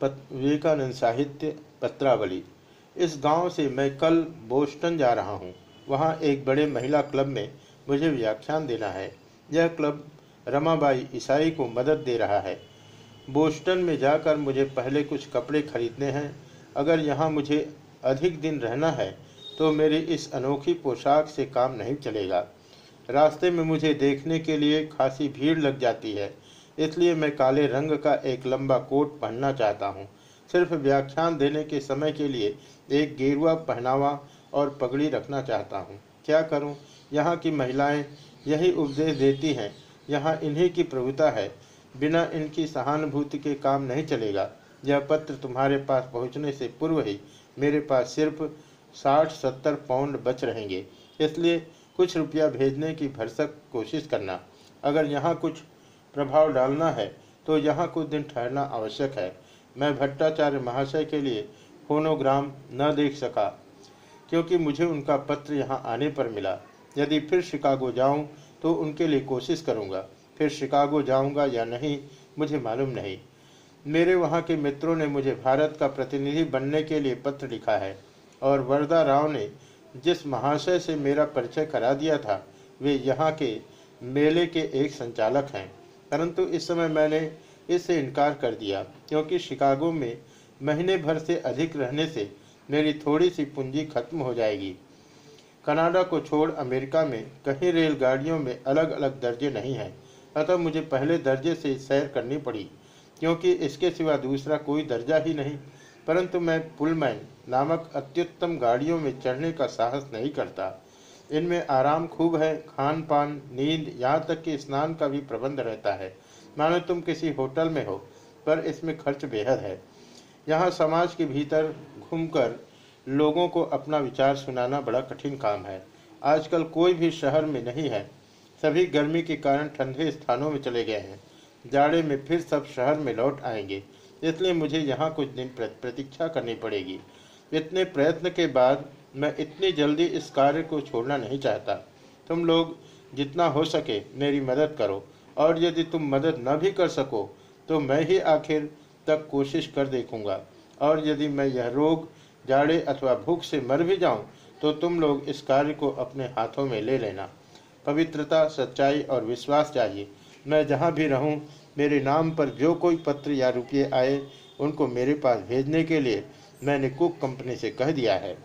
पत, विवेकानंद साहित्य पत्रावली। इस गाँव से मैं कल बोस्टन जा रहा हूँ। वहाँ एक बड़े महिला क्लब में मुझे व्याख्यान देना है। यह क्लब रमाबाई ईसाई को मदद दे रहा है। बोस्टन में जाकर मुझे पहले कुछ कपड़े खरीदने हैं। अगर यहाँ मुझे अधिक दिन रहना है तो मेरी इस अनोखी पोशाक से काम नहीं चलेगा। रास्ते में मुझे देखने के लिए खासी भीड़ लग जाती है। इसलिए मैं काले रंग का एक लंबा कोट पहनना चाहता हूँ। सिर्फ़ व्याख्यान देने के समय के लिए एक गेरुआ पहनावा और पगड़ी रखना चाहता हूँ। क्या करूँ? यहाँ की महिलाएँ यही उपदेश देती हैं। यहाँ इन्हीं की प्रभुता है। बिना इनकी सहानुभूति के काम नहीं चलेगा। यह पत्र तुम्हारे पास पहुँचने से पूर्व ही मेरे पास सिर्फ़ साठ सत्तर पाउंड बच रहेंगे। इसलिए कुछ रुपया भेजने की भरसक कोशिश करना। अगर यहाँ कुछ प्रभाव डालना है तो यहाँ कुछ दिन ठहरना आवश्यक है। मैं भट्टाचार्य महाशय के लिए फोनोग्राम न देख सका, क्योंकि मुझे उनका पत्र यहाँ आने पर मिला। यदि फिर शिकागो जाऊँ तो उनके लिए कोशिश करूँगा। फिर शिकागो जाऊँगा या नहीं, मुझे मालूम नहीं। मेरे वहाँ के मित्रों ने मुझे भारत का प्रतिनिधि बनने के लिए पत्र लिखा है, और वरदा राव ने जिस महाशय से मेरा परिचय करा दिया था, वे यहाँ के मेले के एक संचालक हैं। परंतु इस समय मैंने इससे इनकार कर दिया, क्योंकि शिकागो में महीने भर से अधिक रहने से मेरी थोड़ी सी पूंजी खत्म हो जाएगी। कनाडा को छोड़ अमेरिका में कहीं रेलगाड़ियों में अलग अलग दर्जे नहीं हैं, अतः मुझे पहले दर्जे से सैर करनी पड़ी, क्योंकि इसके सिवा दूसरा कोई दर्जा ही नहीं। परंतु मैं पुलमैन नामक अत्युत्तम गाड़ियों में चढ़ने का साहस नहीं करता इनमें आराम खूब है खान पान नींद, यहाँ तक कि स्नान का भी प्रबंध रहता है। मानो तुम किसी होटल में हो, पर इसमें खर्च बेहद है। यहाँ समाज के भीतर घूमकर लोगों को अपना विचार सुनाना बड़ा कठिन काम है। आजकल कोई भी शहर में नहीं है। सभी गर्मी के कारण ठंडे स्थानों में चले गए हैं। जाड़े में फिर सब शहर में लौट आएँगे। इसलिए मुझे यहाँ कुछ दिन प्रतीक्षा करनी पड़ेगी। इतने प्रयत्न के बाद मैं इतनी जल्दी इस कार्य को छोड़ना नहीं चाहता। तुम लोग जितना हो सके मेरी मदद करो, और यदि तुम मदद न भी कर सको तो मैं ही आखिर तक कोशिश कर देखूँगा। और यदि मैं यह रोग, जाड़े अथवा भूख से मर भी जाऊँ तो तुम लोग इस कार्य को अपने हाथों में ले लेना। पवित्रता, सच्चाई और विश्वास चाहिए। मैं जहाँ भी रहूँ, मेरे नाम पर जो कोई पत्र या रुपये आए, उनको मेरे पास भेजने के लिए मैंने कुक कंपनी से कह दिया है।